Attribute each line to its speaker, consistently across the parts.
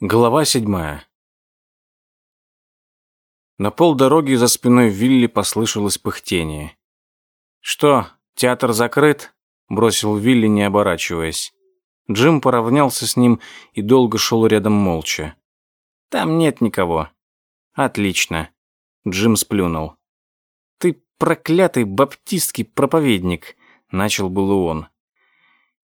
Speaker 1: Глава седьмая. На полдороги за спиной Вилли послышалось пыхтение. «Что, театр закрыт?» – бросил Вилли, не оборачиваясь. Джим поравнялся с ним и долго шел рядом молча. «Там нет никого». «Отлично». Джим сплюнул. «Ты проклятый баптистский проповедник», – начал было он.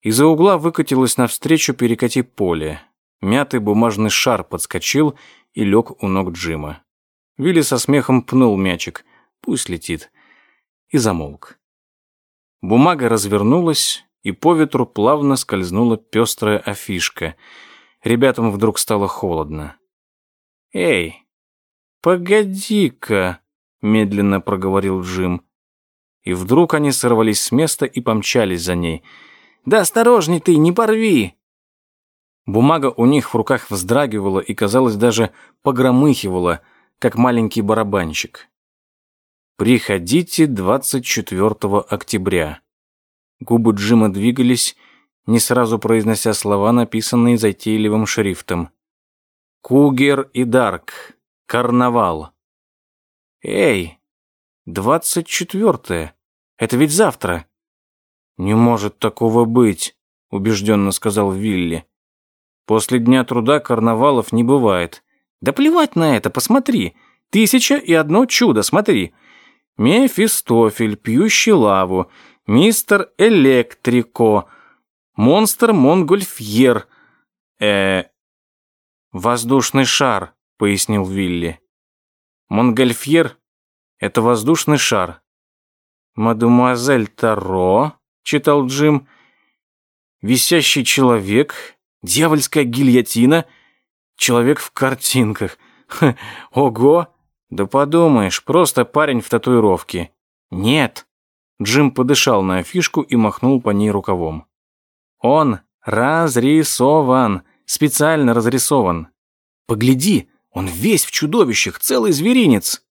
Speaker 1: Из-за угла выкатилось навстречу перекати поле. Мятый бумажный шар подскочил и лег у ног Джима. Вилли со смехом пнул мячик. Пусть летит. И замолк. Бумага развернулась, и по ветру плавно скользнула пестрая афишка. Ребятам вдруг стало холодно. «Эй, погоди-ка», — медленно проговорил Джим. И вдруг они сорвались с места и помчались за ней. «Да осторожней ты, не порви!» Бумага у них в руках вздрагивала и, казалось, даже погромыхивала, как маленький барабанщик. «Приходите 24 октября». Губы Джима двигались, не сразу произнося слова, написанные затейливым шрифтом. «Кугер и Дарк. Карнавал». «Эй, 24-е. Это ведь завтра». «Не может такого быть», — убежденно сказал Вилли. После дня труда карнавалов не бывает. Да плевать на это, посмотри. Тысяча и одно чудо, смотри. Мефистофель, пьющий лаву, мистер Электрико, монстр Монгольфьер. Э, воздушный шар, пояснил Вилли. Монгольфьер — это воздушный шар. Мадемуазель Таро, читал Джим, висящий человек, Дьявольская гильотина? Человек в картинках. Ха, ого! Да подумаешь, просто парень в татуировке. Нет. Джим подышал на афишку и махнул по ней рукавом. Он разрисован, специально разрисован. Погляди, он весь в чудовищах, целый зверинец.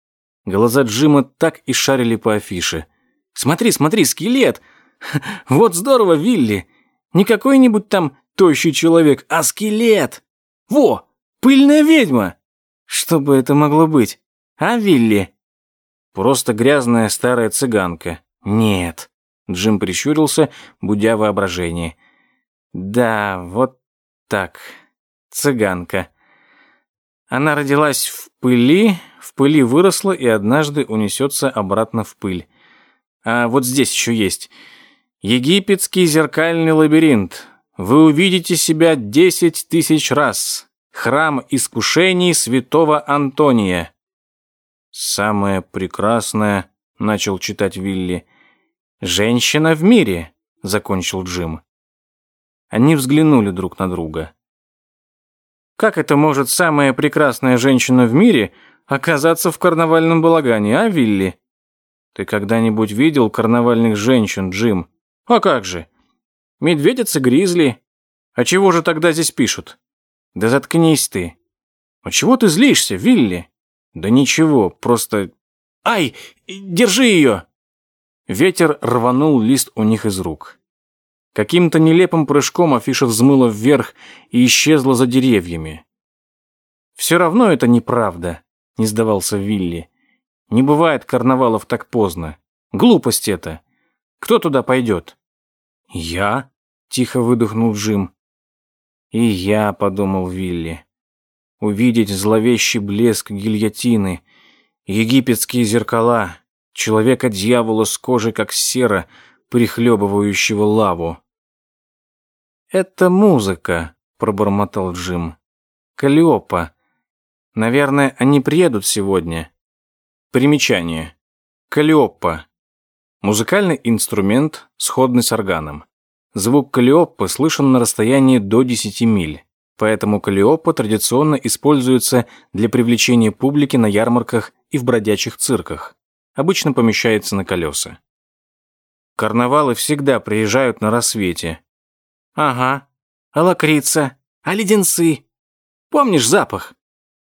Speaker 1: Глаза Джима так и шарили по афише. Смотри, смотри, скелет. Вот здорово, Вилли. Не какой-нибудь там тощий человек, а скелет. Во, пыльная ведьма. Что бы это могло быть? А, Вилли? Просто грязная старая цыганка. Нет. Джим прищурился, будя воображение. Да, вот так. Цыганка. Она родилась в пыли, в пыли выросла и однажды унесется обратно в пыль. А вот здесь еще есть. Египетский зеркальный лабиринт вы увидите себя десять тысяч раз. Храм искушений святого Антония. Самое прекрасное, начал читать Вилли. Женщина в мире, закончил Джим. Они взглянули друг на друга. Как это может самая прекрасная женщина в мире оказаться в карнавальном балагане, а, Вилли? Ты когда-нибудь видел карнавальных женщин, Джим? А как же? Медведица-гризли. А чего же тогда здесь пишут? Да заткнись ты. А чего ты злишься, Вилли? Да ничего, просто... Ай, держи ее! Ветер рванул лист у них из рук. Каким-то нелепым прыжком афиша взмыла вверх и исчезла за деревьями. «Все равно это неправда», — не сдавался Вилли. «Не бывает карнавалов так поздно. Глупость это. Кто туда пойдет?» «Я?» — тихо выдохнул Джим. «И я», — подумал Вилли. «Увидеть зловещий блеск гильотины, египетские зеркала, человека-дьявола с кожей, как сера, прихлебывающего лаву». «Это музыка», — пробормотал Джим. «Калиопа. Наверное, они приедут сегодня». Примечание. Калиопа. Музыкальный инструмент, сходный с органом. Звук калиоппы слышен на расстоянии до 10 миль, поэтому калиоппа традиционно используется для привлечения публики на ярмарках и в бродячих цирках. Обычно помещается на колеса. Карнавалы всегда приезжают на рассвете. Ага. А лакрица? А леденцы? Помнишь запах?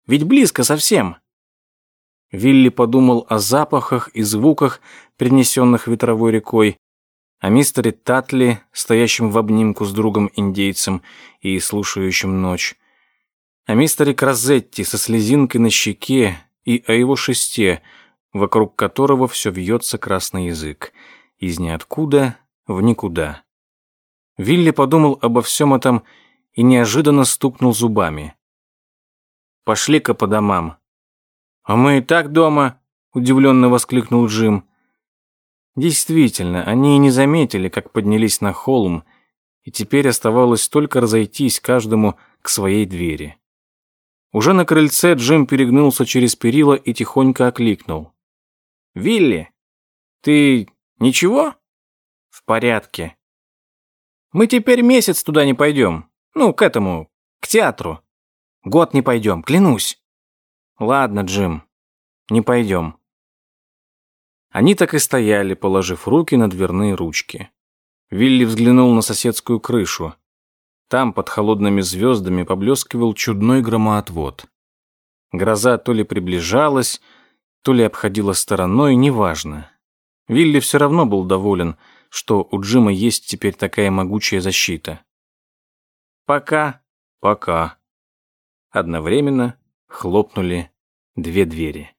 Speaker 1: Ведь близко совсем. Вилли подумал о запахах и звуках, принесенных ветровой рекой, о мистере Татли, стоящем в обнимку с другом-индейцем и слушающем ночь, о мистере Кразетти со слезинкой на щеке и о его шесте, вокруг которого все вьется красный язык. Из ниоткуда в никуда. Вилли подумал обо всем этом и неожиданно стукнул зубами. «Пошли-ка по домам». «А мы и так дома», — удивленно воскликнул Джим. Действительно, они и не заметили, как поднялись на холм, и теперь оставалось только разойтись каждому к своей двери. Уже на крыльце Джим перегнулся через перила и тихонько окликнул. «Вилли, ты ничего?» «В порядке». «Мы теперь месяц туда не пойдем. Ну, к этому, к театру. Год не пойдем, клянусь». «Ладно, Джим, не пойдем». Они так и стояли, положив руки на дверные ручки. Вилли взглянул на соседскую крышу. Там, под холодными звездами, поблескивал чудной громоотвод. Гроза то ли приближалась, то ли обходила стороной, неважно. Вилли все равно был доволен, что у Джима есть теперь такая могучая защита. «Пока». «Пока». Одновременно хлопнули две двери.